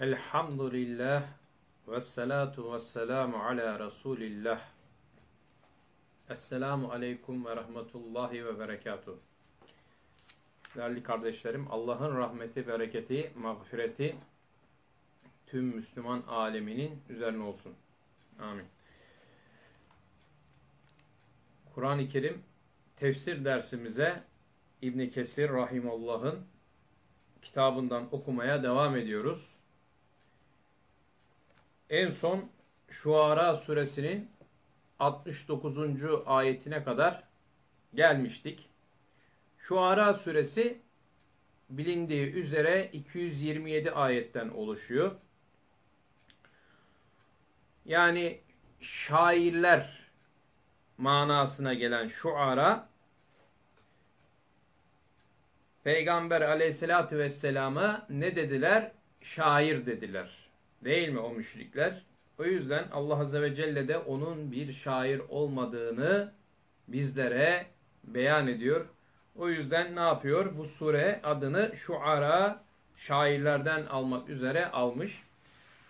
Elhamdülillah ve salatu ve selamu ala Resulillah. Esselamu aleyküm ve rahmetullahi ve berekatuh. Değerli kardeşlerim, Allah'ın rahmeti, bereketi, mağfireti tüm Müslüman aleminin üzerine olsun. Amin. Kur'an-ı Kerim tefsir dersimize İbn Kesir rahimullah'ın kitabından okumaya devam ediyoruz. En son Şuara suresinin 69. ayetine kadar gelmiştik. Şuara suresi bilindiği üzere 227 ayetten oluşuyor. Yani şairler manasına gelen şuara Peygamber aleyhissalatü vesselama ne dediler? Şair dediler. Değil mi o müşrikler? O yüzden Allah Azze ve Celle de onun bir şair olmadığını bizlere beyan ediyor. O yüzden ne yapıyor? Bu sure adını şuara şairlerden almak üzere almış.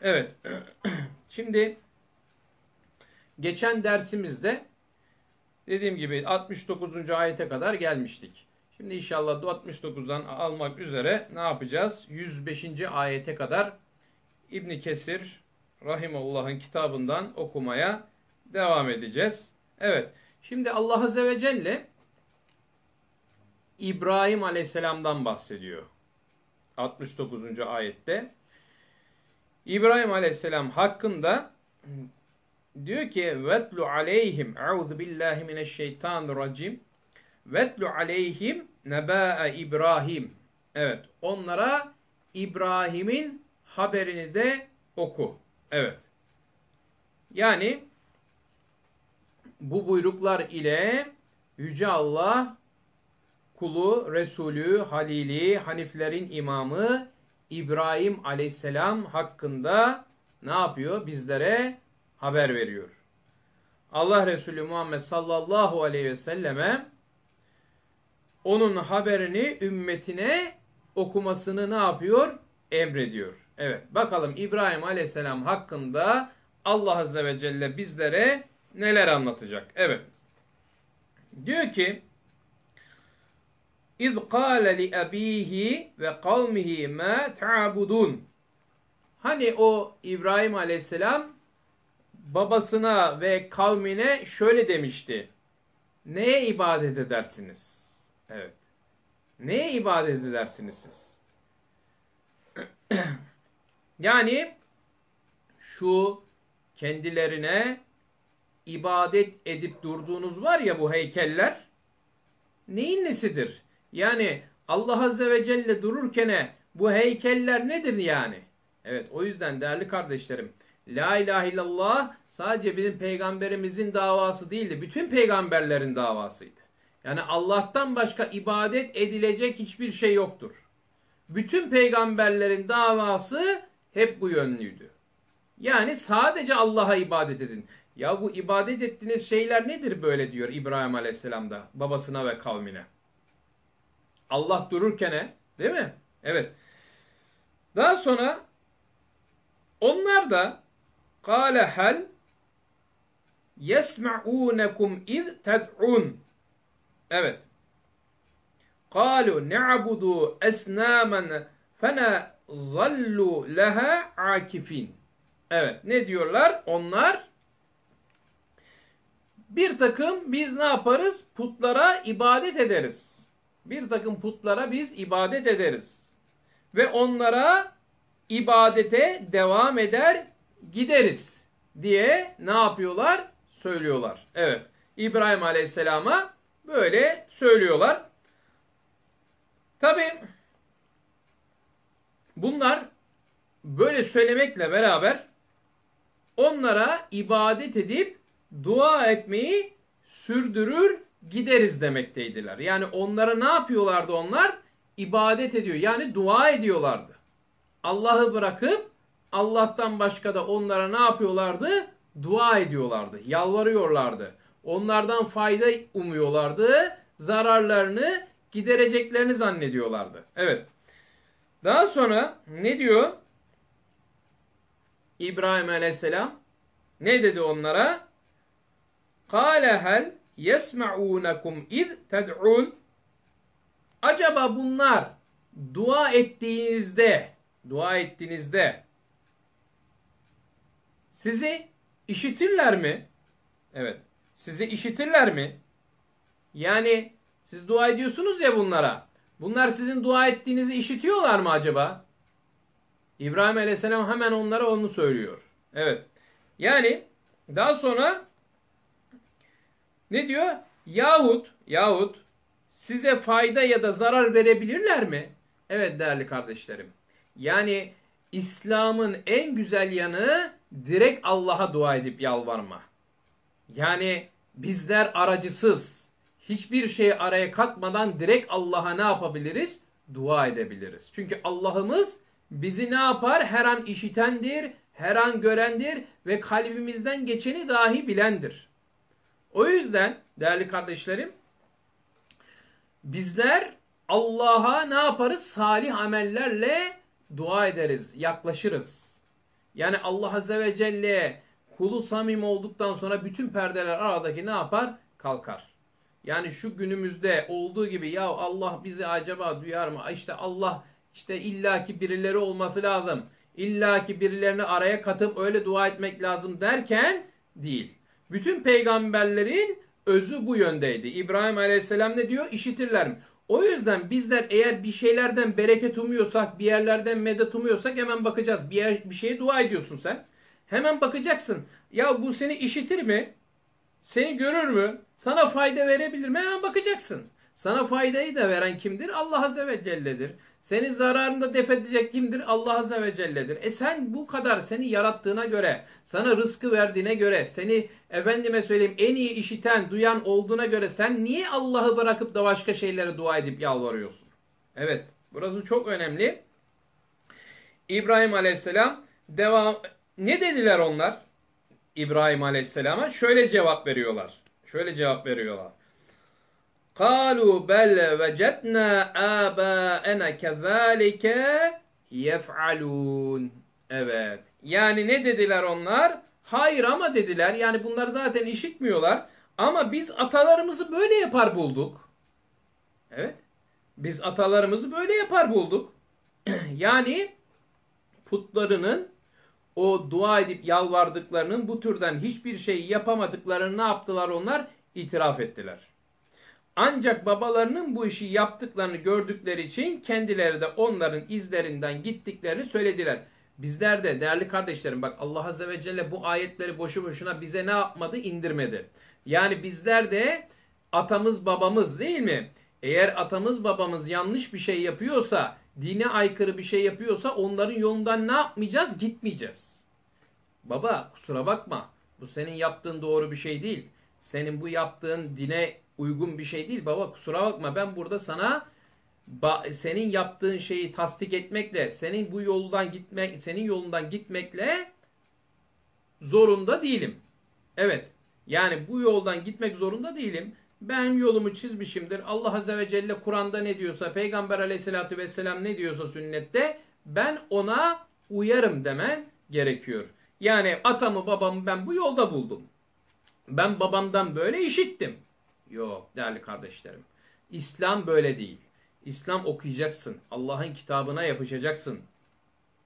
Evet. Şimdi geçen dersimizde dediğim gibi 69. ayete kadar gelmiştik. Şimdi inşallah 69'dan almak üzere ne yapacağız? 105. ayete kadar İbn Kesir rahimullah'ın kitabından okumaya devam edeceğiz. Evet. Şimdi Allah Azze ve Celle İbrahim Aleyhisselam'dan bahsediyor. 69. ayette. İbrahim Aleyhisselam hakkında diyor ki vetlu aleyhim euzu billahi mineşşeytanirracim vetlu aleyhim nebâe İbrahim evet onlara İbrahim'in haberini de oku. Evet. Yani bu buyruklar ile Yüce Allah kulu, Resulü, Halili, Haniflerin imamı İbrahim aleyhisselam hakkında ne yapıyor? Bizlere haber veriyor. Allah Resulü Muhammed sallallahu aleyhi ve selleme onun haberini ümmetine okumasını ne yapıyor? Emrediyor. Evet bakalım İbrahim Aleyhisselam hakkında Allah Azze ve Celle bizlere neler anlatacak. Evet. Diyor ki İz kâle li abihi ve kavmihi ma ta'budun. Hani o İbrahim Aleyhisselam babasına ve kavmine şöyle demişti. Neye ibadet edersiniz? Evet. Neye ibadet edersiniz siz? Yani şu kendilerine ibadet edip durduğunuz var ya bu heykeller neyin nesidir? Yani Allah Azze ve Celle dururken bu heykeller nedir yani? Evet o yüzden değerli kardeşlerim La ilahe illallah sadece bizim peygamberimizin davası değildi. Bütün peygamberlerin davasıydı. Yani Allah'tan başka ibadet edilecek hiçbir şey yoktur. Bütün peygamberlerin davası hep bu yönlüydü. Yani sadece Allah'a ibadet edin. Ya bu ibadet ettiğiniz şeyler nedir böyle diyor İbrahim Aleyhisselam'da babasına ve kavmine. Allah dururken değil mi? Evet. Daha sonra onlar da kâle hel yesma'ûnekum iz ted'un. Evet. Kalu ne'abudu esnamen fena zallu leha akifin. Evet ne diyorlar? Onlar bir takım biz ne yaparız? Putlara ibadet ederiz. Bir takım putlara biz ibadet ederiz. Ve onlara ibadete devam eder gideriz diye ne yapıyorlar? Söylüyorlar. Evet. İbrahim Aleyhisselam'a böyle söylüyorlar. Tabi bunlar böyle söylemekle beraber onlara ibadet edip dua etmeyi sürdürür gideriz demekteydiler. Yani onlara ne yapıyorlardı onlar? İbadet ediyor. Yani dua ediyorlardı. Allah'ı bırakıp Allah'tan başka da onlara ne yapıyorlardı? Dua ediyorlardı. Yalvarıyorlardı. Onlardan fayda umuyorlardı. Zararlarını gidereceklerini zannediyorlardı. Evet. Daha sonra ne diyor? İbrahim aleyhisselam ne dedi onlara? Kâle hel yesma'ûnekum iz ted'un Acaba bunlar dua ettiğinizde dua ettiğinizde sizi işitirler mi? Evet. Sizi işitirler mi? Yani siz dua ediyorsunuz ya bunlara. Bunlar sizin dua ettiğinizi işitiyorlar mı acaba? İbrahim Aleyhisselam hemen onlara onu söylüyor. Evet. Yani daha sonra ne diyor? Yahut yahut size fayda ya da zarar verebilirler mi? Evet değerli kardeşlerim. Yani İslam'ın en güzel yanı direkt Allah'a dua edip yalvarma. Yani bizler aracısız, hiçbir şeyi araya katmadan direkt Allah'a ne yapabiliriz? Dua edebiliriz. Çünkü Allah'ımız bizi ne yapar? Her an işitendir, her an görendir ve kalbimizden geçeni dahi bilendir. O yüzden değerli kardeşlerim, bizler Allah'a ne yaparız? Salih amellerle dua ederiz, yaklaşırız. Yani Allah Azze ve Celle kulu samim olduktan sonra bütün perdeler aradaki ne yapar? Kalkar. Yani şu günümüzde olduğu gibi ya Allah bizi acaba duyar mı? İşte Allah işte illaki birileri olması lazım. İllaki birilerini araya katıp öyle dua etmek lazım derken değil. Bütün peygamberlerin özü bu yöndeydi. İbrahim Aleyhisselam ne diyor? İşitirler mi? O yüzden bizler eğer bir şeylerden bereket umuyorsak, bir yerlerden medet umuyorsak hemen bakacağız. Bir, yer, bir şeye dua ediyorsun sen. Hemen bakacaksın. Ya bu seni işitir mi? Seni görür mü? Sana fayda verebilir mi? Hemen bakacaksın. Sana faydayı da veren kimdir? Allah Azze ve Celle'dir. Senin zararını da def edecek kimdir? Allah Azze ve Celle'dir. E sen bu kadar seni yarattığına göre, sana rızkı verdiğine göre, seni efendime söyleyeyim en iyi işiten, duyan olduğuna göre sen niye Allah'ı bırakıp da başka şeylere dua edip yalvarıyorsun? Evet, burası çok önemli. İbrahim Aleyhisselam devam ne dediler onlar? İbrahim Aleyhisselam'a şöyle cevap veriyorlar. Şöyle cevap veriyorlar. Kalu bel vecetna âbâene kezâlike yef'alûn. Evet. Yani ne dediler onlar? Hayır ama dediler. Yani bunlar zaten işitmiyorlar. Ama biz atalarımızı böyle yapar bulduk. Evet. Biz atalarımızı böyle yapar bulduk. yani putlarının o dua edip yalvardıklarının bu türden hiçbir şey yapamadıklarını ne yaptılar onlar? İtiraf ettiler. Ancak babalarının bu işi yaptıklarını gördükleri için kendileri de onların izlerinden gittiklerini söylediler. Bizler de değerli kardeşlerim bak Allah Azze ve Celle bu ayetleri boşu boşuna bize ne yapmadı? indirmedi. Yani bizler de atamız babamız değil mi? Eğer atamız babamız yanlış bir şey yapıyorsa, dine aykırı bir şey yapıyorsa onların yolundan ne yapmayacağız? Gitmeyeceğiz. Baba kusura bakma. Bu senin yaptığın doğru bir şey değil. Senin bu yaptığın dine uygun bir şey değil. Baba kusura bakma ben burada sana senin yaptığın şeyi tasdik etmekle, senin bu yoldan gitmek, senin yolundan gitmekle zorunda değilim. Evet. Yani bu yoldan gitmek zorunda değilim. Ben yolumu çizmişimdir. Allah Azze ve Celle Kur'an'da ne diyorsa, Peygamber Aleyhisselatü Vesselam ne diyorsa sünnette ben ona uyarım demen gerekiyor. Yani atamı babamı ben bu yolda buldum. Ben babamdan böyle işittim. Yok değerli kardeşlerim. İslam böyle değil. İslam okuyacaksın. Allah'ın kitabına yapışacaksın.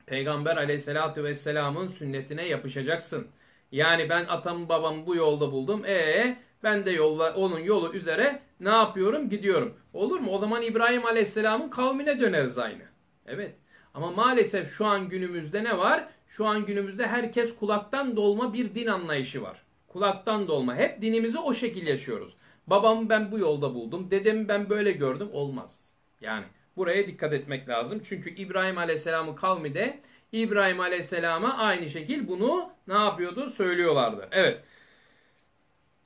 Peygamber aleyhissalatü vesselamın sünnetine yapışacaksın. Yani ben atamı babamı bu yolda buldum. E ben de yolla, onun yolu üzere ne yapıyorum? Gidiyorum. Olur mu? O zaman İbrahim aleyhisselamın kavmine döneriz aynı. Evet. Ama maalesef şu an günümüzde ne var? Şu an günümüzde herkes kulaktan dolma bir din anlayışı var. Kulaktan dolma. Hep dinimizi o şekilde yaşıyoruz. Babamı ben bu yolda buldum. Dedemi ben böyle gördüm. Olmaz. Yani buraya dikkat etmek lazım. Çünkü İbrahim Aleyhisselam'ın kavmi de İbrahim Aleyhisselam'a aynı şekil bunu ne yapıyordu? Söylüyorlardı. Evet.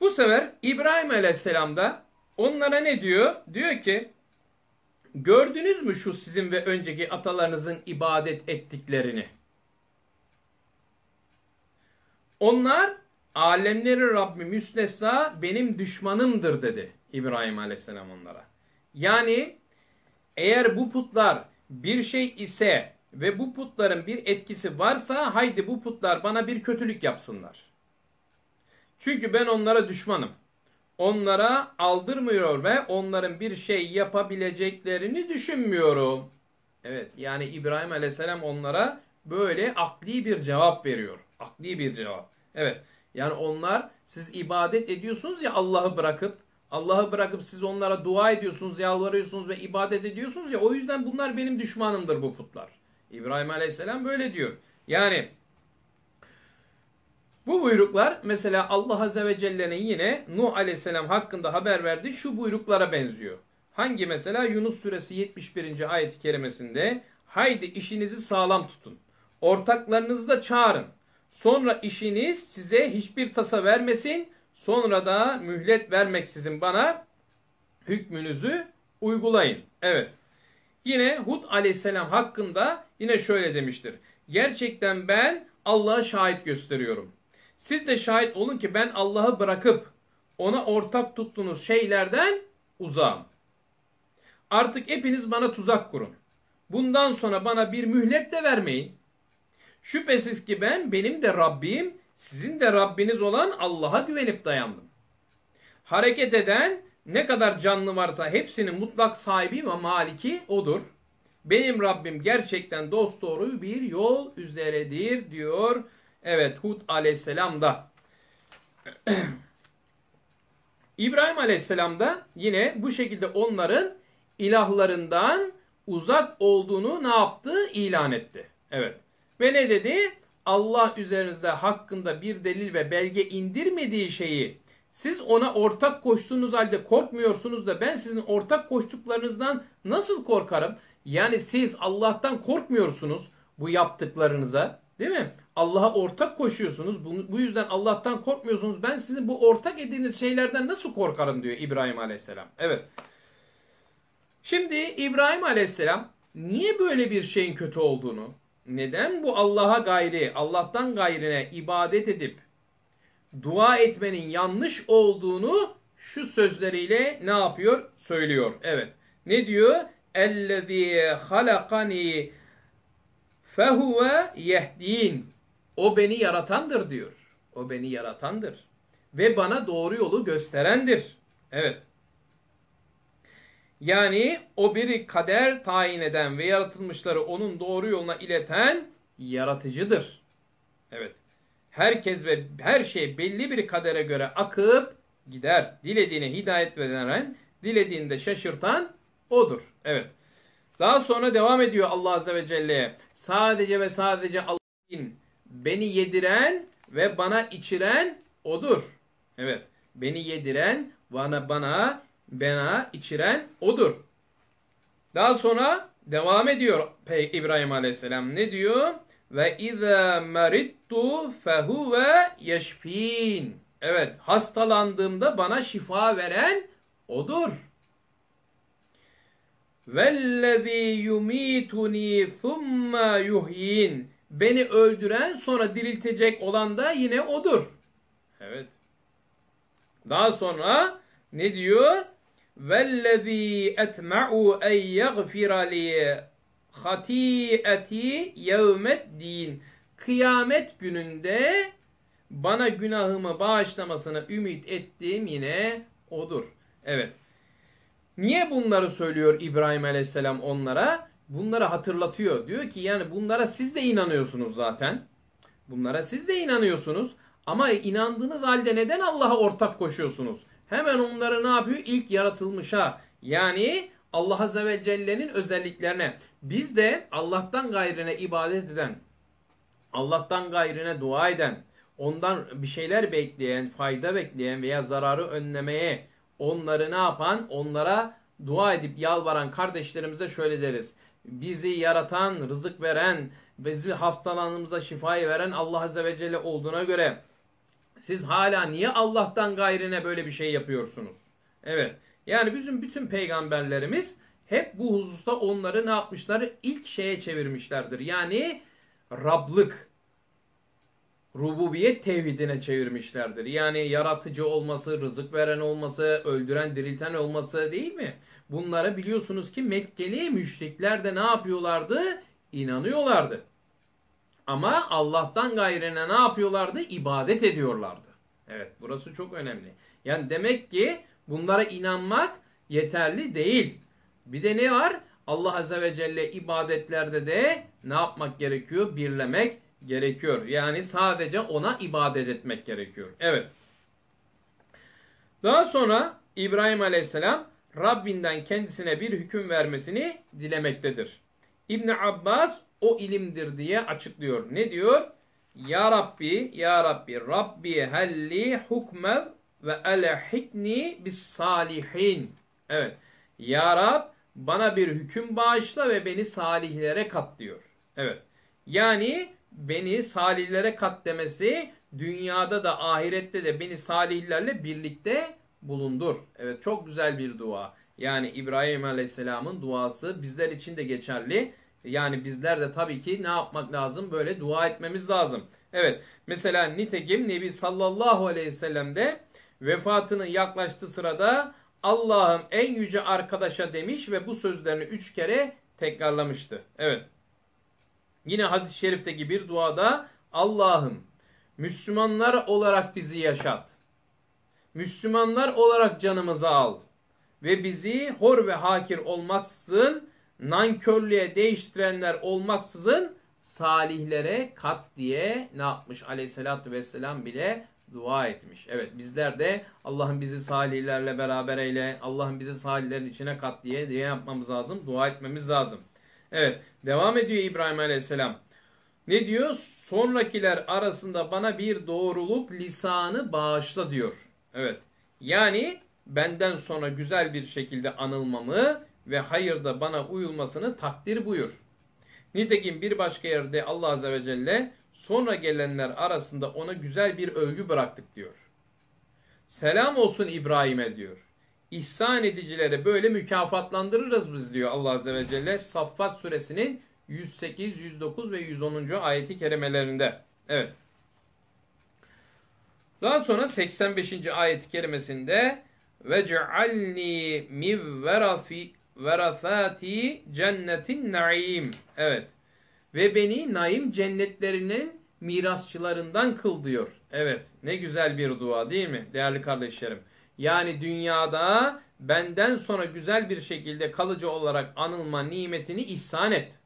Bu sefer İbrahim Aleyhisselam da onlara ne diyor? Diyor ki gördünüz mü şu sizin ve önceki atalarınızın ibadet ettiklerini? Onlar alemlerin Rabbi müstesna benim düşmanımdır dedi İbrahim Aleyhisselam onlara. Yani eğer bu putlar bir şey ise ve bu putların bir etkisi varsa haydi bu putlar bana bir kötülük yapsınlar. Çünkü ben onlara düşmanım. Onlara aldırmıyor ve onların bir şey yapabileceklerini düşünmüyorum. Evet yani İbrahim Aleyhisselam onlara böyle akli bir cevap veriyor. Akli bir cevap. Evet yani onlar siz ibadet ediyorsunuz ya Allah'ı bırakıp Allah'ı bırakıp siz onlara dua ediyorsunuz, yalvarıyorsunuz ve ibadet ediyorsunuz ya o yüzden bunlar benim düşmanımdır bu putlar. İbrahim Aleyhisselam böyle diyor. Yani bu buyruklar mesela Allah Azze ve Celle'nin yine Nuh Aleyhisselam hakkında haber verdiği şu buyruklara benziyor. Hangi mesela? Yunus suresi 71. ayet-i kerimesinde haydi işinizi sağlam tutun. Ortaklarınızı da çağırın. Sonra işiniz size hiçbir tasa vermesin. Sonra da mühlet vermeksizin bana hükmünüzü uygulayın. Evet. Yine Hud aleyhisselam hakkında yine şöyle demiştir. Gerçekten ben Allah'a şahit gösteriyorum. Siz de şahit olun ki ben Allah'ı bırakıp ona ortak tuttuğunuz şeylerden uzağım. Artık hepiniz bana tuzak kurun. Bundan sonra bana bir mühlet de vermeyin. Şüphesiz ki ben benim de Rabbim, sizin de Rabbiniz olan Allah'a güvenip dayandım. Hareket eden ne kadar canlı varsa hepsinin mutlak sahibi ve maliki odur. Benim Rabbim gerçekten dosdoğru bir yol üzeredir diyor. Evet Hud aleyhisselam da. İbrahim aleyhisselam da yine bu şekilde onların ilahlarından uzak olduğunu ne yaptı? İlan etti. Evet. Ve ne dedi? Allah üzerinize hakkında bir delil ve belge indirmediği şeyi siz ona ortak koştuğunuz halde korkmuyorsunuz da ben sizin ortak koştuklarınızdan nasıl korkarım? Yani siz Allah'tan korkmuyorsunuz bu yaptıklarınıza değil mi? Allah'a ortak koşuyorsunuz. Bu, bu yüzden Allah'tan korkmuyorsunuz. Ben sizin bu ortak ettiğiniz şeylerden nasıl korkarım diyor İbrahim Aleyhisselam. Evet. Şimdi İbrahim Aleyhisselam niye böyle bir şeyin kötü olduğunu, neden bu Allah'a gayri, Allah'tan gayrine ibadet edip dua etmenin yanlış olduğunu şu sözleriyle ne yapıyor? Söylüyor. Evet. Ne diyor? Ellezî halakani fehuve yehdin. O beni yaratandır diyor. O beni yaratandır. Ve bana doğru yolu gösterendir. Evet. Yani o bir kader tayin eden ve yaratılmışları onun doğru yoluna ileten yaratıcıdır. Evet. Herkes ve her şey belli bir kadere göre akıp gider. Dilediğine hidayet veren, dilediğinde şaşırtan odur. Evet. Daha sonra devam ediyor Allah Azze ve Celle'ye. Sadece ve sadece Allah'ın beni yediren ve bana içiren odur. Evet. Beni yediren, bana bana bena içiren odur. Daha sonra devam ediyor İbrahim Aleyhisselam. Ne diyor? Ve izâ merittu fehuve yeşfîn. Evet, hastalandığımda bana şifa veren odur. Vellezî yumituni thumma yuhyin. Beni öldüren sonra diriltecek olan da yine odur. Evet. Daha sonra ne diyor? Vellezî etma'u en yagfira li hati'eti yevmeddin. Kıyamet gününde bana günahımı bağışlamasını ümit ettiğim yine odur. Evet. Niye bunları söylüyor İbrahim Aleyhisselam onlara? Bunları hatırlatıyor. Diyor ki yani bunlara siz de inanıyorsunuz zaten. Bunlara siz de inanıyorsunuz. Ama inandığınız halde neden Allah'a ortak koşuyorsunuz? Hemen onları ne yapıyor? İlk yaratılmışa yani Allah Azze ve Celle'nin özelliklerine. Biz de Allah'tan gayrine ibadet eden, Allah'tan gayrine dua eden, ondan bir şeyler bekleyen, fayda bekleyen veya zararı önlemeye onları ne yapan? Onlara dua edip yalvaran kardeşlerimize şöyle deriz. Bizi yaratan, rızık veren, bizi hastalandığımızda şifayı veren Allah Azze ve Celle olduğuna göre siz hala niye Allah'tan gayrine böyle bir şey yapıyorsunuz? Evet. Yani bizim bütün peygamberlerimiz hep bu hususta onları ne yapmışlar? İlk şeye çevirmişlerdir. Yani Rablık, rububiyet tevhidine çevirmişlerdir. Yani yaratıcı olması, rızık veren olması, öldüren, dirilten olması değil mi? Bunlara biliyorsunuz ki Mekkeli müşrikler de ne yapıyorlardı? inanıyorlardı. Ama Allah'tan gayrine ne yapıyorlardı? İbadet ediyorlardı. Evet burası çok önemli. Yani demek ki bunlara inanmak yeterli değil. Bir de ne var? Allah Azze ve Celle ibadetlerde de ne yapmak gerekiyor? Birlemek gerekiyor. Yani sadece ona ibadet etmek gerekiyor. Evet. Daha sonra İbrahim Aleyhisselam Rabbinden kendisine bir hüküm vermesini dilemektedir. İbni Abbas o ilimdir diye açıklıyor. Ne diyor? Ya Rabbi, Ya Rabbi, Rabbi helli hukmev ve elehikni bis salihin. Evet. Ya Rab bana bir hüküm bağışla ve beni salihlere kat diyor. Evet. Yani beni salihlere kat demesi dünyada da ahirette de beni salihlerle birlikte bulundur. Evet çok güzel bir dua. Yani İbrahim Aleyhisselam'ın duası bizler için de geçerli. Yani bizler de tabii ki ne yapmak lazım? Böyle dua etmemiz lazım. Evet mesela nitekim Nebi sallallahu aleyhi ve sellem de vefatının yaklaştığı sırada Allah'ım en yüce arkadaşa demiş ve bu sözlerini üç kere tekrarlamıştı. Evet. Yine hadis-i şerifteki bir duada Allah'ım Müslümanlar olarak bizi yaşat. Müslümanlar olarak canımızı al. Ve bizi hor ve hakir olmaksızın, nankörlüğe değiştirenler olmaksızın salihlere kat diye ne yapmış aleyhissalatü vesselam bile dua etmiş. Evet bizler de Allah'ın bizi salihlerle beraber eyle, Allah'ın bizi salihlerin içine kat diye diye yapmamız lazım, dua etmemiz lazım. Evet devam ediyor İbrahim aleyhisselam. Ne diyor? Sonrakiler arasında bana bir doğruluk lisanı bağışla diyor. Evet. Yani benden sonra güzel bir şekilde anılmamı ve hayırda bana uyulmasını takdir buyur. Nitekim bir başka yerde Allah Azze ve Celle sonra gelenler arasında ona güzel bir övgü bıraktık diyor. Selam olsun İbrahim'e diyor. İhsan edicilere böyle mükafatlandırırız biz diyor Allah Azze ve Celle Saffat suresinin 108, 109 ve 110. ayeti kerimelerinde. Evet. Daha sonra 85. ayet-i kerimesinde ve cealni min verafi verafati cennetin naim. Evet. Ve beni naim cennetlerinin mirasçılarından kıl diyor. Evet. Ne güzel bir dua değil mi değerli kardeşlerim? Yani dünyada benden sonra güzel bir şekilde kalıcı olarak anılma nimetini ihsan et.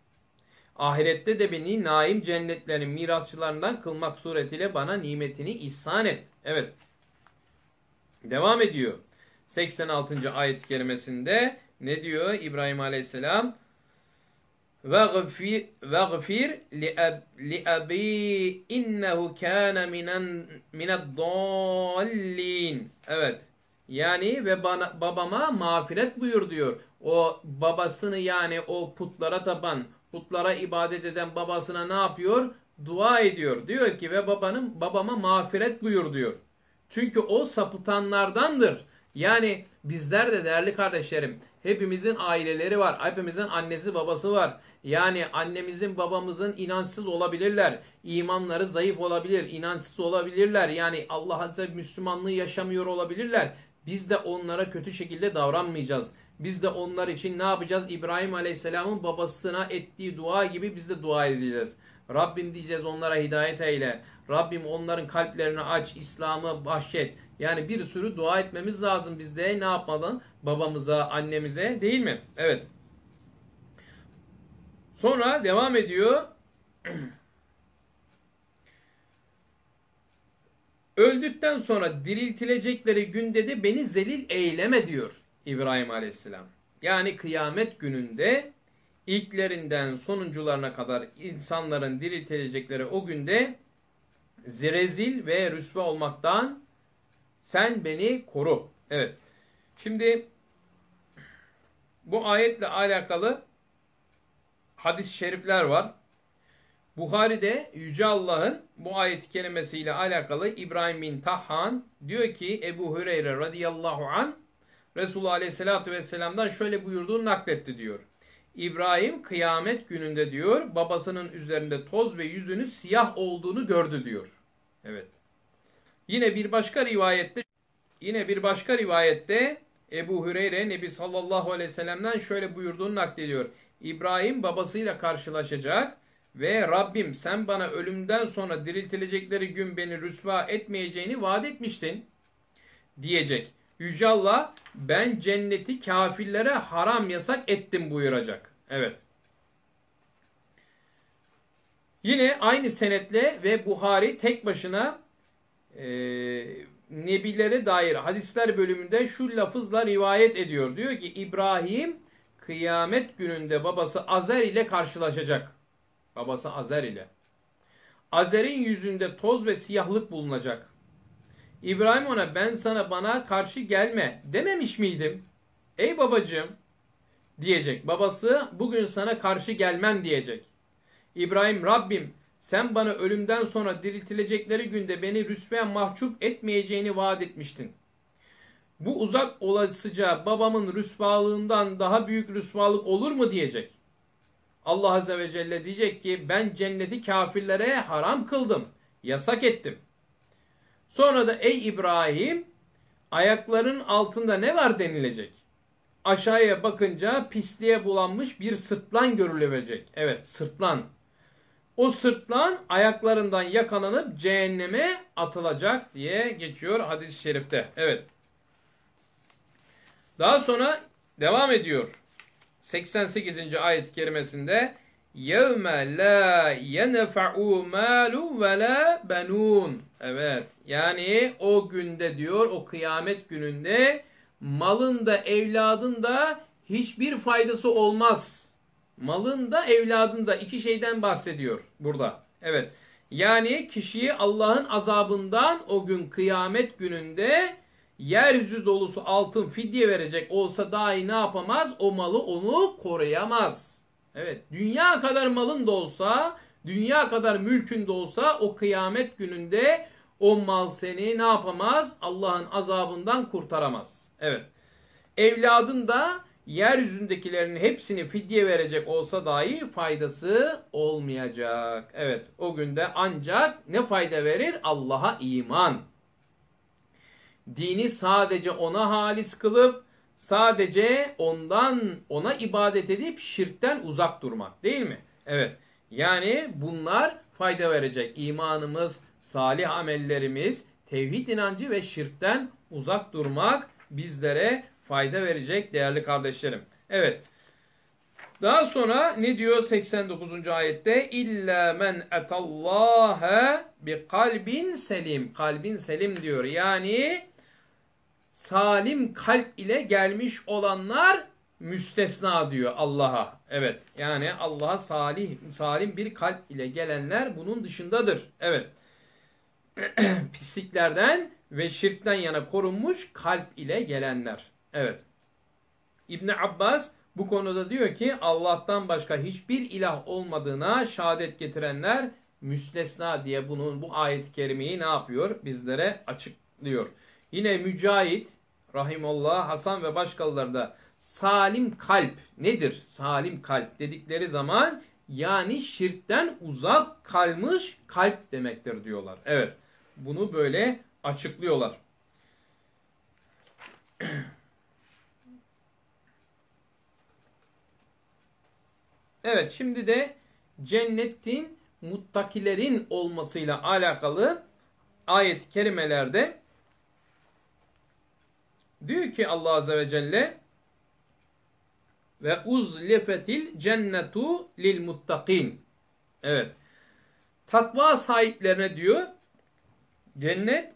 Ahirette de beni naim cennetlerin mirasçılarından kılmak suretiyle bana nimetini ihsan et. Evet. Devam ediyor. 86. ayet-i kerimesinde ne diyor İbrahim Aleyhisselam? وَغْفِرْ لِأَبِي اِنَّهُ كَانَ مِنَ الضَّالِّينَ Evet. Yani ve bana, babama mağfiret buyur diyor. O babasını yani o putlara tapan, putlara ibadet eden babasına ne yapıyor? Dua ediyor. Diyor ki ve babanın babama mağfiret buyur diyor. Çünkü o sapıtanlardandır. Yani bizler de değerli kardeşlerim hepimizin aileleri var. Hepimizin annesi babası var. Yani annemizin babamızın inançsız olabilirler. İmanları zayıf olabilir. inançsız olabilirler. Yani Allah Azze Müslümanlığı yaşamıyor olabilirler. Biz de onlara kötü şekilde davranmayacağız. Biz de onlar için ne yapacağız? İbrahim Aleyhisselam'ın babasına ettiği dua gibi biz de dua edeceğiz. Rabbim diyeceğiz onlara hidayet eyle. Rabbim onların kalplerini aç, İslam'ı bahşet. Yani bir sürü dua etmemiz lazım. Biz de ne yapmadan? Babamıza, annemize değil mi? Evet. Sonra devam ediyor. Öldükten sonra diriltilecekleri günde de beni zelil eyleme diyor İbrahim Aleyhisselam. Yani kıyamet gününde ilklerinden sonuncularına kadar insanların diriltilecekleri o günde zirezil ve rüsve olmaktan sen beni koru. Evet. Şimdi bu ayetle alakalı hadis-i şerifler var. Buhari'de Yüce Allah'ın bu ayet-i kerimesiyle alakalı İbrahim bin Tahhan diyor ki Ebu Hüreyre radıyallahu an Resulullah aleyhissalatü vesselam'dan şöyle buyurduğunu nakletti diyor. İbrahim kıyamet gününde diyor babasının üzerinde toz ve yüzünü siyah olduğunu gördü diyor. Evet. Yine bir başka rivayette yine bir başka rivayette Ebu Hüreyre Nebi sallallahu aleyhi ve sellem'den şöyle buyurduğunu naklediyor. İbrahim babasıyla karşılaşacak ve Rabbim sen bana ölümden sonra diriltilecekleri gün beni rüsva etmeyeceğini vaat etmiştin diyecek. Yüce Allah ben cenneti kafirlere haram yasak ettim buyuracak. Evet. Yine aynı senetle ve Buhari tek başına e, Nebilere dair hadisler bölümünde şu lafızla rivayet ediyor. Diyor ki İbrahim kıyamet gününde babası Azer ile karşılaşacak. Babası Azer ile. Azer'in yüzünde toz ve siyahlık bulunacak. İbrahim ona ben sana bana karşı gelme dememiş miydim? Ey babacığım diyecek. Babası bugün sana karşı gelmem diyecek. İbrahim Rabbim sen bana ölümden sonra diriltilecekleri günde beni rüsve mahcup etmeyeceğini vaat etmiştin. Bu uzak olasıca babamın rüsvalığından daha büyük rüsvalık olur mu diyecek. Allah Azze ve Celle diyecek ki ben cenneti kafirlere haram kıldım, yasak ettim. Sonra da ey İbrahim ayakların altında ne var denilecek. Aşağıya bakınca pisliğe bulanmış bir sırtlan görülebilecek. Evet sırtlan. O sırtlan ayaklarından yakalanıp cehenneme atılacak diye geçiyor hadis-i şerifte. Evet. Daha sonra devam ediyor. 88. ayet-i kerimesinde Yevme la yenefe'u malu ve la benun. Evet. Yani o günde diyor o kıyamet gününde malın da evladın da hiçbir faydası olmaz. Malın da evladın da iki şeyden bahsediyor burada. Evet. Yani kişiyi Allah'ın azabından o gün kıyamet gününde yeryüzü dolusu altın fidye verecek olsa dahi ne yapamaz? O malı onu koruyamaz. Evet. Dünya kadar malın da olsa, dünya kadar mülkün de olsa o kıyamet gününde o mal seni ne yapamaz? Allah'ın azabından kurtaramaz. Evet. Evladın da yeryüzündekilerin hepsini fidye verecek olsa dahi faydası olmayacak. Evet o günde ancak ne fayda verir? Allah'a iman. Dini sadece ona halis kılıp sadece ondan ona ibadet edip şirkten uzak durmak değil mi? Evet yani bunlar fayda verecek. İmanımız, salih amellerimiz, tevhid inancı ve şirkten uzak durmak bizlere fayda verecek değerli kardeşlerim. Evet. Daha sonra ne diyor 89. ayette? İlla men etallaha bi kalbin selim. Kalbin selim diyor. Yani salim kalp ile gelmiş olanlar müstesna diyor Allah'a. Evet. Yani Allah'a salih salim bir kalp ile gelenler bunun dışındadır. Evet. Pisliklerden ve şirkten yana korunmuş kalp ile gelenler. Evet. İbn Abbas bu konuda diyor ki Allah'tan başka hiçbir ilah olmadığına şehadet getirenler müstesna diye bunun bu ayet-i kerimeyi ne yapıyor? Bizlere açıklıyor. Yine Mücahit Rahimullah, Hasan ve başkaları da salim kalp nedir? Salim kalp dedikleri zaman yani şirkten uzak kalmış kalp demektir diyorlar. Evet. Bunu böyle açıklıyorlar. Evet şimdi de cennetin muttakilerin olmasıyla alakalı ayet-i kerimelerde diyor ki Allah Azze ve Celle ve uzlifetil cennetu lil muttakin. Evet. Takva sahiplerine diyor cennet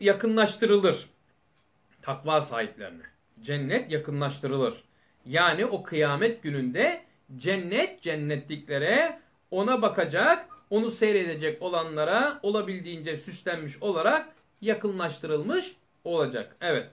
yakınlaştırılır. Takva sahiplerine. Cennet yakınlaştırılır. Yani o kıyamet gününde cennet cennetliklere ona bakacak, onu seyredecek olanlara olabildiğince süslenmiş olarak yakınlaştırılmış olacak. Evet.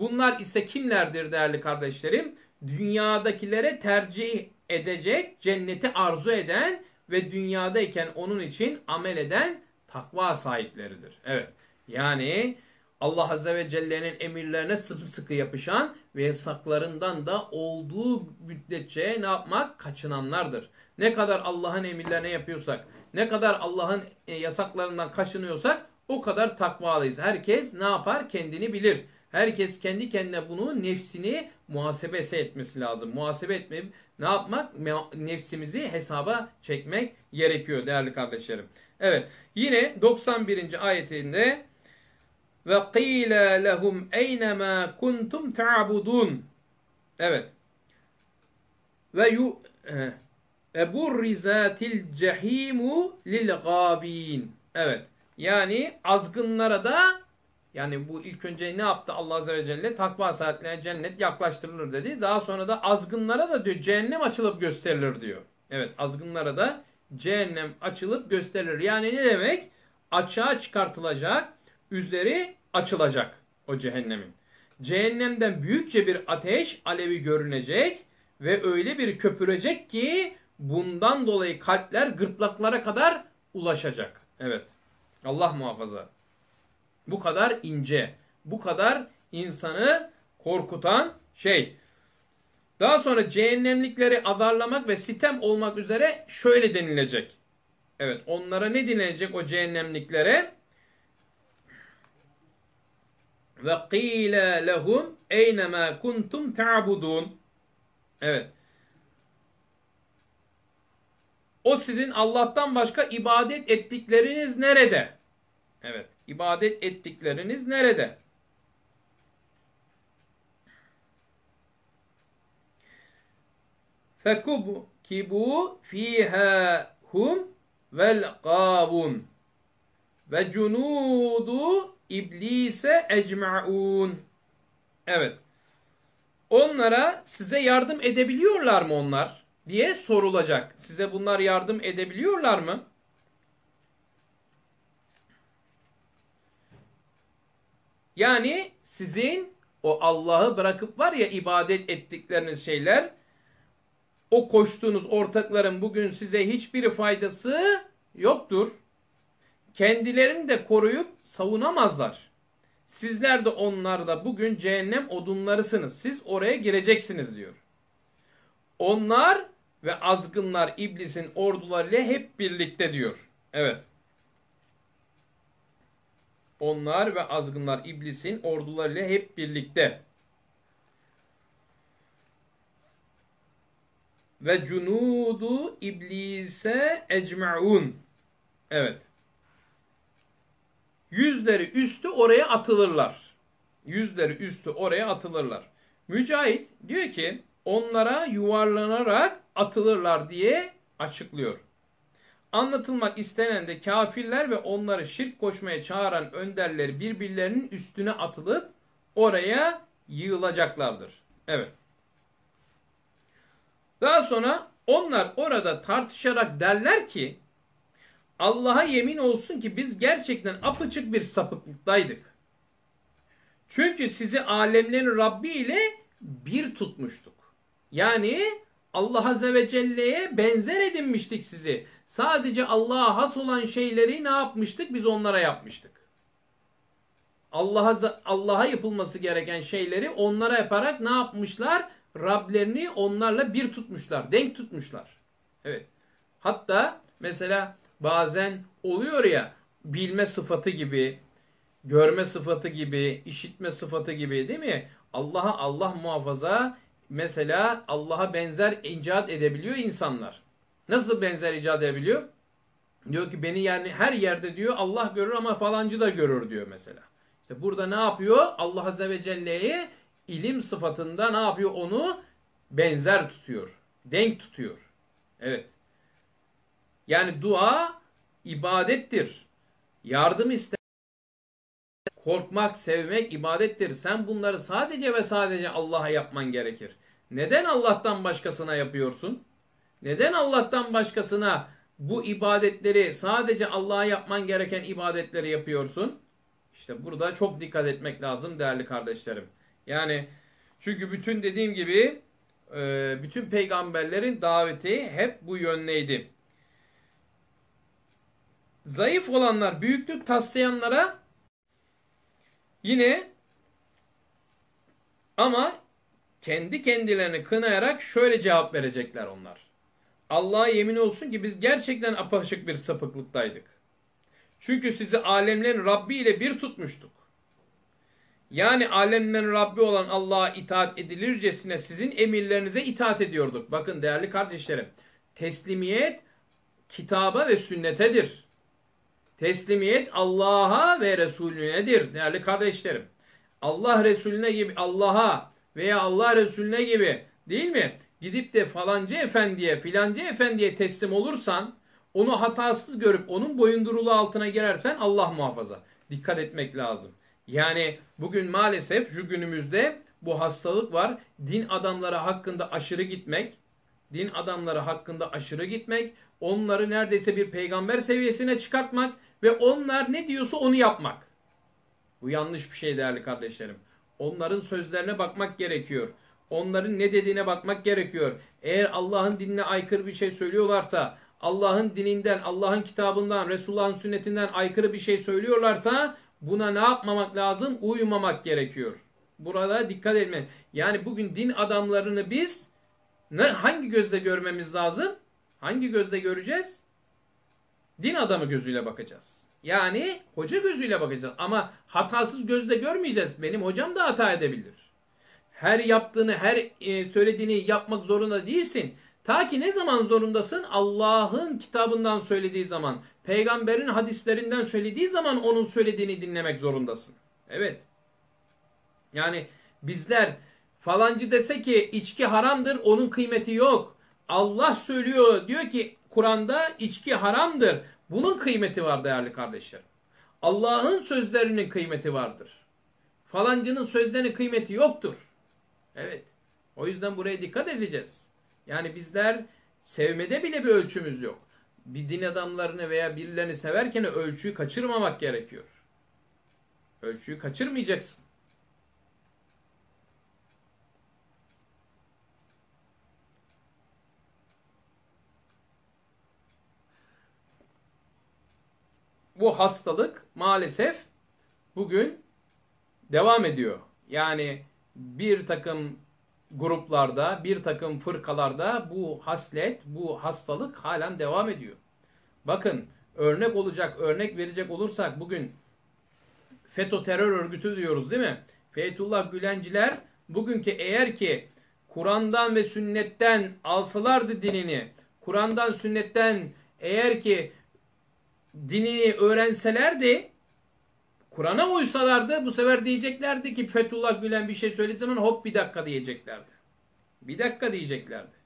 Bunlar ise kimlerdir değerli kardeşlerim? Dünyadakilere tercih edecek, cenneti arzu eden ve dünyadayken onun için amel eden takva sahipleridir. Evet. Yani Allah Azze ve Celle'nin emirlerine sıkı yapışan ve yasaklarından da olduğu müddetçe ne yapmak? Kaçınanlardır. Ne kadar Allah'ın emirlerine yapıyorsak, ne kadar Allah'ın e, yasaklarından kaçınıyorsak o kadar takvalıyız. Herkes ne yapar? Kendini bilir. Herkes kendi kendine bunu nefsini muhasebesi etmesi lazım. Muhasebe etmeyip ne yapmak? Nefsimizi hesaba çekmek gerekiyor değerli kardeşlerim. Evet yine 91. ayetinde ve qila lehum eynema kuntum ta'budun. Evet. Ve yu e burrizatil cehimu lil gabin. Evet. Yani azgınlara da yani bu ilk önce ne yaptı Allah Azze ve Celle? Takva saatlerine cennet yaklaştırılır dedi. Daha sonra da azgınlara da diyor cehennem açılıp gösterilir diyor. Evet azgınlara da cehennem açılıp gösterilir. Yani ne demek? Açığa çıkartılacak, üzeri açılacak o cehennemin. Cehennemden büyükçe bir ateş alevi görünecek ve öyle bir köpürecek ki bundan dolayı kalpler gırtlaklara kadar ulaşacak. Evet. Allah muhafaza. Bu kadar ince, bu kadar insanı korkutan şey. Daha sonra cehennemlikleri adarlamak ve sitem olmak üzere şöyle denilecek. Evet onlara ne denilecek o cehennemliklere? Ve qîle lehum eynemâ kuntum ta'budun. Evet. O sizin Allah'tan başka ibadet ettikleriniz nerede? Evet. İbadet ettikleriniz nerede? Fekubu kibu fiha hum vel gavun ve cunudu iblise ecmaun. Evet. Onlara size yardım edebiliyorlar mı onlar? diye sorulacak. Size bunlar yardım edebiliyorlar mı? Yani sizin o Allah'ı bırakıp var ya ibadet ettikleriniz şeyler o koştuğunuz ortakların bugün size hiçbir faydası yoktur. Kendilerini de koruyup savunamazlar. Sizler de onlar da bugün cehennem odunlarısınız. Siz oraya gireceksiniz diyor. Onlar ve azgınlar iblisin ordularıyla hep birlikte diyor. Evet. Onlar ve azgınlar iblisin ordularıyla hep birlikte. Ve cunudu iblise ecmaun. Evet. Yüzleri üstü oraya atılırlar. Yüzleri üstü oraya atılırlar. Mücahit diyor ki onlara yuvarlanarak atılırlar diye açıklıyor. Anlatılmak istenen de kafirler ve onları şirk koşmaya çağıran önderleri birbirlerinin üstüne atılıp oraya yığılacaklardır. Evet. Daha sonra onlar orada tartışarak derler ki Allah'a yemin olsun ki biz gerçekten apıçık bir sapıklıktaydık. Çünkü sizi alemlerin Rabbi ile bir tutmuştuk. Yani Allah Azze ve Celle'ye benzer edinmiştik sizi. Sadece Allah'a has olan şeyleri ne yapmıştık? Biz onlara yapmıştık. Allah'a Allah'a yapılması gereken şeyleri onlara yaparak ne yapmışlar? Rablerini onlarla bir tutmuşlar, denk tutmuşlar. Evet. Hatta mesela bazen oluyor ya bilme sıfatı gibi, görme sıfatı gibi, işitme sıfatı gibi değil mi? Allah'a Allah muhafaza mesela Allah'a benzer icat edebiliyor insanlar. Nasıl benzer icat edebiliyor? Diyor ki beni yani her yerde diyor Allah görür ama falancı da görür diyor mesela. İşte burada ne yapıyor? Allah Azze ve Celle'ye ilim sıfatında ne yapıyor? Onu benzer tutuyor. Denk tutuyor. Evet. Yani dua ibadettir. Yardım iste korkmak, sevmek ibadettir. Sen bunları sadece ve sadece Allah'a yapman gerekir. Neden Allah'tan başkasına yapıyorsun? Neden Allah'tan başkasına bu ibadetleri sadece Allah'a yapman gereken ibadetleri yapıyorsun? İşte burada çok dikkat etmek lazım değerli kardeşlerim. Yani çünkü bütün dediğim gibi e, bütün peygamberlerin daveti hep bu yönleydi. Zayıf olanlar büyüklük taslayanlara yine ama kendi kendilerini kınayarak şöyle cevap verecekler onlar. Allah'a yemin olsun ki biz gerçekten apaçık bir sapıklıktaydık. Çünkü sizi alemlerin Rabbi ile bir tutmuştuk. Yani alemlerin Rabbi olan Allah'a itaat edilircesine sizin emirlerinize itaat ediyorduk. Bakın değerli kardeşlerim. Teslimiyet kitaba ve sünnetedir. Teslimiyet Allah'a ve Resulünedir değerli kardeşlerim. Allah Resulüne gibi Allah'a veya Allah Resulüne gibi değil mi? Gidip de falancı efendiye filancı efendiye teslim olursan onu hatasız görüp onun boyunduruluğu altına girersen Allah muhafaza. Dikkat etmek lazım. Yani bugün maalesef şu günümüzde bu hastalık var. Din adamları hakkında aşırı gitmek, din adamları hakkında aşırı gitmek, onları neredeyse bir peygamber seviyesine çıkartmak ve onlar ne diyorsa onu yapmak. Bu yanlış bir şey değerli kardeşlerim. Onların sözlerine bakmak gerekiyor. Onların ne dediğine bakmak gerekiyor. Eğer Allah'ın dinine aykırı bir şey söylüyorlarsa, Allah'ın dininden, Allah'ın kitabından, Resulullah'ın sünnetinden aykırı bir şey söylüyorlarsa buna ne yapmamak lazım? Uyumamak gerekiyor. Burada dikkat etme. Yani bugün din adamlarını biz ne, hangi gözle görmemiz lazım? Hangi gözle göreceğiz? Din adamı gözüyle bakacağız. Yani hoca gözüyle bakacağız. Ama hatasız gözle görmeyeceğiz. Benim hocam da hata edebilir. Her yaptığını, her e, söylediğini yapmak zorunda değilsin. Ta ki ne zaman zorundasın? Allah'ın kitabından söylediği zaman, peygamberin hadislerinden söylediği zaman onun söylediğini dinlemek zorundasın. Evet. Yani bizler falancı dese ki içki haramdır, onun kıymeti yok. Allah söylüyor, diyor ki Kur'an'da içki haramdır. Bunun kıymeti var değerli kardeşlerim. Allah'ın sözlerinin kıymeti vardır. Falancının sözlerinin kıymeti yoktur. Evet. O yüzden buraya dikkat edeceğiz. Yani bizler sevmede bile bir ölçümüz yok. Bir din adamlarını veya birilerini severken ölçüyü kaçırmamak gerekiyor. Ölçüyü kaçırmayacaksın. Bu hastalık maalesef bugün devam ediyor. Yani bir takım gruplarda, bir takım fırkalarda bu haslet, bu hastalık halen devam ediyor. Bakın örnek olacak, örnek verecek olursak bugün FETÖ terör örgütü diyoruz değil mi? Fethullah Gülenciler bugünkü eğer ki Kur'an'dan ve sünnetten alsalardı dinini, Kur'an'dan sünnetten eğer ki dinini öğrenselerdi Kur'an'a uysalardı bu sefer diyeceklerdi ki Fethullah Gülen bir şey söylediği zaman hop bir dakika diyeceklerdi. Bir dakika diyeceklerdi.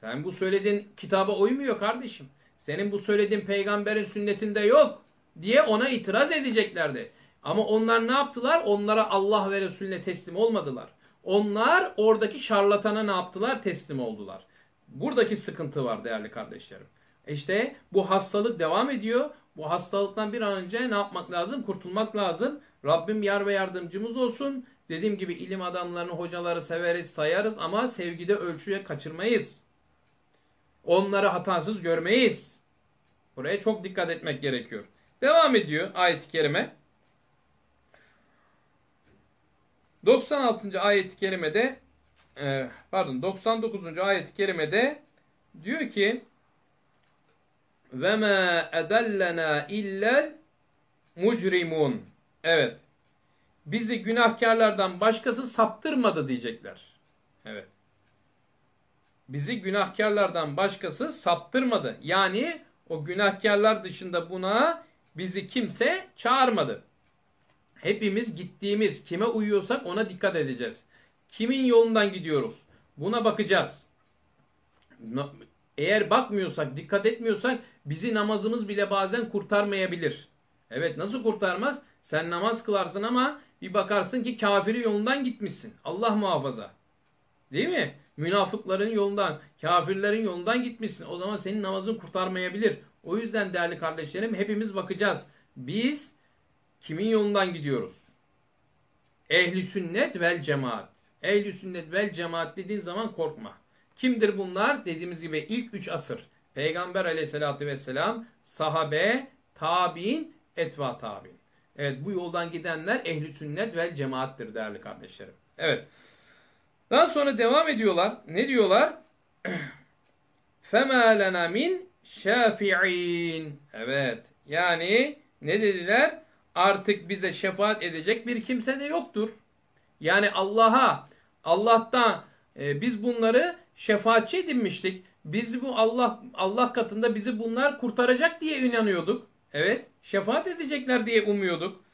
Sen bu söylediğin kitaba uymuyor kardeşim. Senin bu söylediğin peygamberin sünnetinde yok diye ona itiraz edeceklerdi. Ama onlar ne yaptılar? Onlara Allah ve Resulüne teslim olmadılar. Onlar oradaki şarlatana ne yaptılar? Teslim oldular. Buradaki sıkıntı var değerli kardeşlerim. İşte bu hastalık devam ediyor. Bu hastalıktan bir an önce ne yapmak lazım? Kurtulmak lazım. Rabbim yar ve yardımcımız olsun. Dediğim gibi ilim adamlarını, hocaları severiz, sayarız ama sevgide ölçüye kaçırmayız. Onları hatasız görmeyiz. Buraya çok dikkat etmek gerekiyor. Devam ediyor ayet-i kerime. 96. ayet-i kerimede e, pardon 99. ayet-i kerimede diyor ki ve ma edellena illel mucrimun. Evet. Bizi günahkarlardan başkası saptırmadı diyecekler. Evet. Bizi günahkarlardan başkası saptırmadı. Yani o günahkarlar dışında buna bizi kimse çağırmadı. Hepimiz gittiğimiz kime uyuyorsak ona dikkat edeceğiz. Kimin yolundan gidiyoruz? Buna bakacağız. Eğer bakmıyorsak, dikkat etmiyorsak bizi namazımız bile bazen kurtarmayabilir. Evet nasıl kurtarmaz? Sen namaz kılarsın ama bir bakarsın ki kafiri yolundan gitmişsin. Allah muhafaza. Değil mi? Münafıkların yolundan, kafirlerin yolundan gitmişsin. O zaman senin namazın kurtarmayabilir. O yüzden değerli kardeşlerim hepimiz bakacağız. Biz kimin yolundan gidiyoruz? Ehli sünnet vel cemaat. Ehli sünnet vel cemaat dediğin zaman korkma. Kimdir bunlar? Dediğimiz gibi ilk üç asır. Peygamber aleyhissalatü vesselam, sahabe, tabi'in, etva tabi'in. Evet bu yoldan gidenler ehli sünnet vel cemaattir değerli kardeşlerim. Evet. Daha sonra devam ediyorlar. Ne diyorlar? فَمَا لَنَا مِنْ شَافِعِينَ Evet. Yani ne dediler? Artık bize şefaat edecek bir kimse de yoktur. Yani Allah'a, Allah'tan e, biz bunları şefaatçi edinmiştik. Biz bu Allah Allah katında bizi bunlar kurtaracak diye inanıyorduk. Evet, şefaat edecekler diye umuyorduk.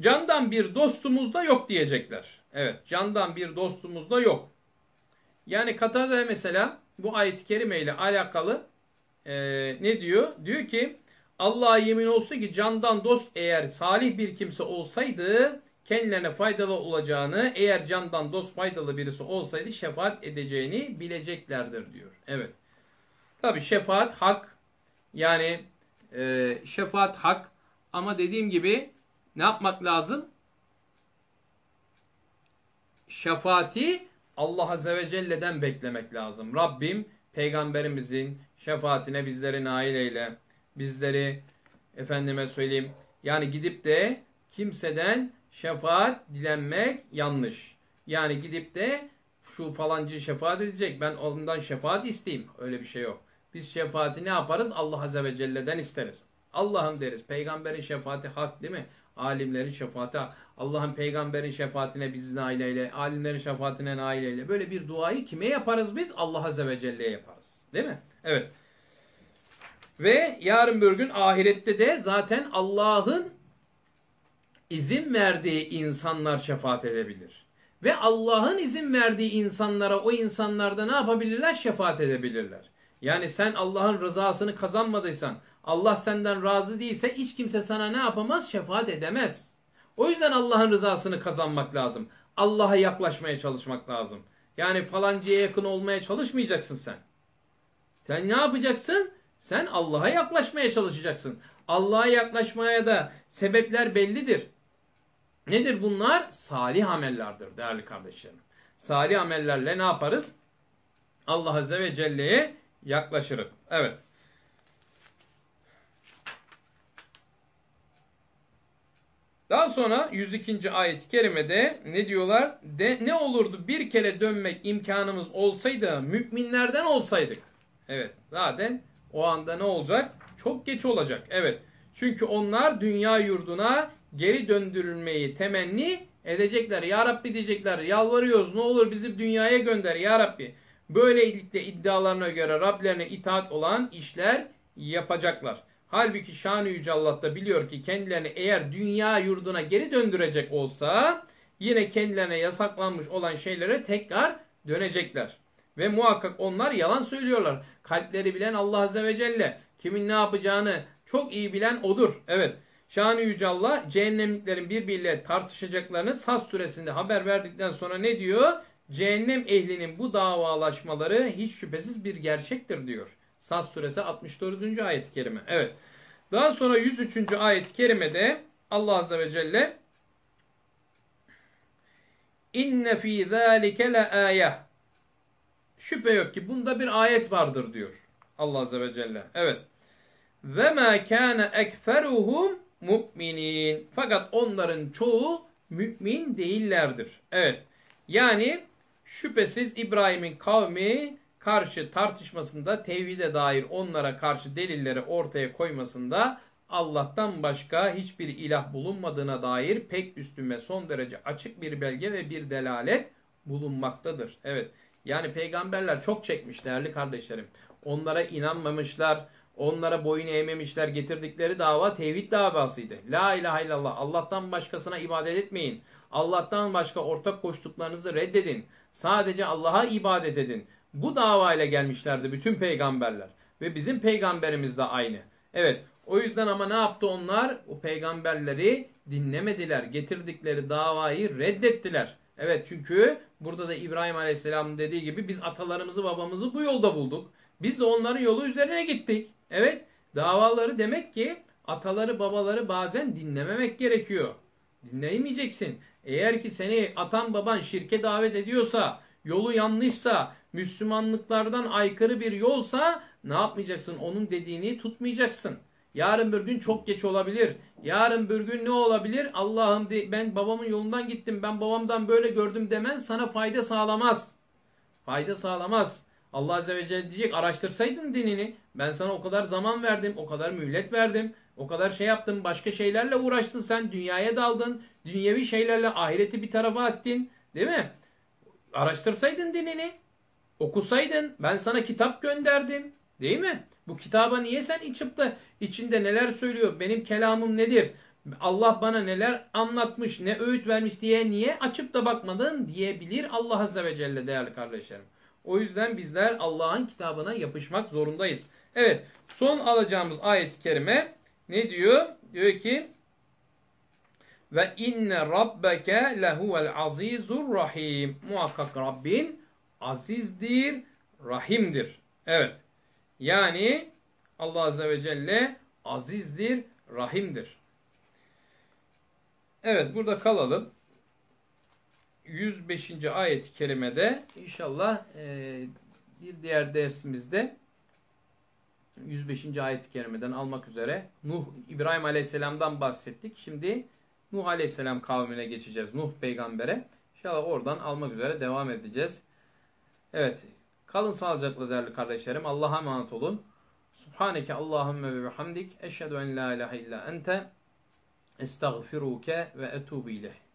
Candan bir dostumuz da yok diyecekler. Evet, candan bir dostumuz da yok. Yani Katada mesela bu ayet-i kerime ile alakalı e, ne diyor? Diyor ki Allah'a yemin olsun ki candan dost eğer salih bir kimse olsaydı kendilerine faydalı olacağını eğer candan dost faydalı birisi olsaydı şefaat edeceğini bileceklerdir diyor. Evet. Tabi şefaat hak yani e, şefaat hak ama dediğim gibi ne yapmak lazım? Şefaati Allah Azze ve Celle'den beklemek lazım. Rabbim peygamberimizin şefaatine bizleri nail eyle. Bizleri efendime söyleyeyim yani gidip de kimseden şefaat dilenmek yanlış. Yani gidip de şu falancı şefaat edecek ben ondan şefaat isteyeyim. Öyle bir şey yok. Biz şefaati ne yaparız? Allah Azze ve Celle'den isteriz. Allah'ım deriz. Peygamberin şefaati hak değil mi? Alimlerin şefaati. Allah'ın peygamberin şefaatine biz nail eyle. Alimlerin şefaatine nail eyle. Böyle bir duayı kime yaparız biz? Allah Azze ve Celle'ye yaparız. Değil mi? Evet. Ve yarın bir gün ahirette de zaten Allah'ın izin verdiği insanlar şefaat edebilir. Ve Allah'ın izin verdiği insanlara o insanlarda ne yapabilirler? Şefaat edebilirler. Yani sen Allah'ın rızasını kazanmadıysan, Allah senden razı değilse hiç kimse sana ne yapamaz? Şefaat edemez. O yüzden Allah'ın rızasını kazanmak lazım. Allah'a yaklaşmaya çalışmak lazım. Yani falancıya yakın olmaya çalışmayacaksın sen. Sen ne yapacaksın? Sen Allah'a yaklaşmaya çalışacaksın. Allah'a yaklaşmaya da sebepler bellidir. Nedir bunlar? Salih amellerdir değerli kardeşlerim. Salih amellerle ne yaparız? Allah Azze ve Celle'ye yaklaşırız. Evet. Daha sonra 102. ayet-i kerimede ne diyorlar? De, ne olurdu bir kere dönmek imkanımız olsaydı müminlerden olsaydık. Evet zaten o anda ne olacak? Çok geç olacak. Evet. Çünkü onlar dünya yurduna geri döndürülmeyi temenni edecekler. Ya Rabbi diyecekler. Yalvarıyoruz ne olur bizi dünyaya gönder ya Rabbi. Böylelikle iddialarına göre Rablerine itaat olan işler yapacaklar. Halbuki şan Yüce Allah da biliyor ki kendilerini eğer dünya yurduna geri döndürecek olsa yine kendilerine yasaklanmış olan şeylere tekrar dönecekler. Ve muhakkak onlar yalan söylüyorlar. Kalpleri bilen Allah Azze ve Celle. Kimin ne yapacağını çok iyi bilen odur. Evet. Şanı Yüce Allah cehennemliklerin birbiriyle tartışacaklarını Sas suresinde haber verdikten sonra ne diyor? Cehennem ehlinin bu davalaşmaları hiç şüphesiz bir gerçektir diyor. Sas suresi 64. ayet-i kerime. Evet. Daha sonra 103. ayet-i kerimede Allah Azze ve Celle İnne fî zâlike le âyeh Şüphe yok ki bunda bir ayet vardır diyor. Allah Azze ve Celle. Evet. Ve mâ kâne ekferuhum mu'minin. Fakat onların çoğu mümin değillerdir. Evet. Yani şüphesiz İbrahim'in kavmi karşı tartışmasında tevhide dair onlara karşı delilleri ortaya koymasında Allah'tan başka hiçbir ilah bulunmadığına dair pek üstün ve son derece açık bir belge ve bir delalet bulunmaktadır. Evet. Yani peygamberler çok çekmiş değerli kardeşlerim. Onlara inanmamışlar, onlara boyun eğmemişler. Getirdikleri dava tevhid davasıydı. La ilahe illallah. Allah'tan başkasına ibadet etmeyin. Allah'tan başka ortak koştuklarınızı reddedin. Sadece Allah'a ibadet edin. Bu davayla gelmişlerdi bütün peygamberler. Ve bizim peygamberimiz de aynı. Evet o yüzden ama ne yaptı onlar? O peygamberleri dinlemediler. Getirdikleri davayı reddettiler. Evet çünkü burada da İbrahim Aleyhisselam'ın dediği gibi biz atalarımızı babamızı bu yolda bulduk. Biz de onların yolu üzerine gittik. Evet davaları demek ki ataları babaları bazen dinlememek gerekiyor. Dinleyemeyeceksin. Eğer ki seni atan baban şirke davet ediyorsa, yolu yanlışsa, Müslümanlıklardan aykırı bir yolsa ne yapmayacaksın? Onun dediğini tutmayacaksın. Yarın bir gün çok geç olabilir. Yarın bir gün ne olabilir? Allah'ım ben babamın yolundan gittim. Ben babamdan böyle gördüm demen sana fayda sağlamaz. Fayda sağlamaz. Allah Azze ve Celle diyecek araştırsaydın dinini. Ben sana o kadar zaman verdim, o kadar mühlet verdim, o kadar şey yaptım, başka şeylerle uğraştın sen, dünyaya daldın, dünyevi şeylerle ahireti bir tarafa attın. Değil mi? Araştırsaydın dinini, okusaydın, ben sana kitap gönderdim. Değil mi? Bu kitaba niye sen içip de içinde neler söylüyor, benim kelamım nedir, Allah bana neler anlatmış, ne öğüt vermiş diye niye açıp da bakmadın diyebilir Allah Azze ve Celle değerli kardeşlerim. O yüzden bizler Allah'ın kitabına yapışmak zorundayız. Evet son alacağımız ayet-i kerime ne diyor? Diyor ki ve inne rabbeke lehuvel azizur rahim. Muhakkak Rabbin azizdir, rahimdir. Evet. Yani Allah Azze ve Celle azizdir, rahimdir. Evet burada kalalım. 105. ayet-i kerimede inşallah e, bir diğer dersimizde 105. ayet-i kerimeden almak üzere Nuh İbrahim Aleyhisselam'dan bahsettik. Şimdi Nuh Aleyhisselam kavmine geçeceğiz. Nuh peygambere. İnşallah oradan almak üzere devam edeceğiz. Evet. Kalın sağlıcakla değerli kardeşlerim. Allah'a emanet olun. Subhaneke Allahümme ve bihamdik. Eşhedü en la ilahe illa ente. Estağfiruke ve etubu ileyh.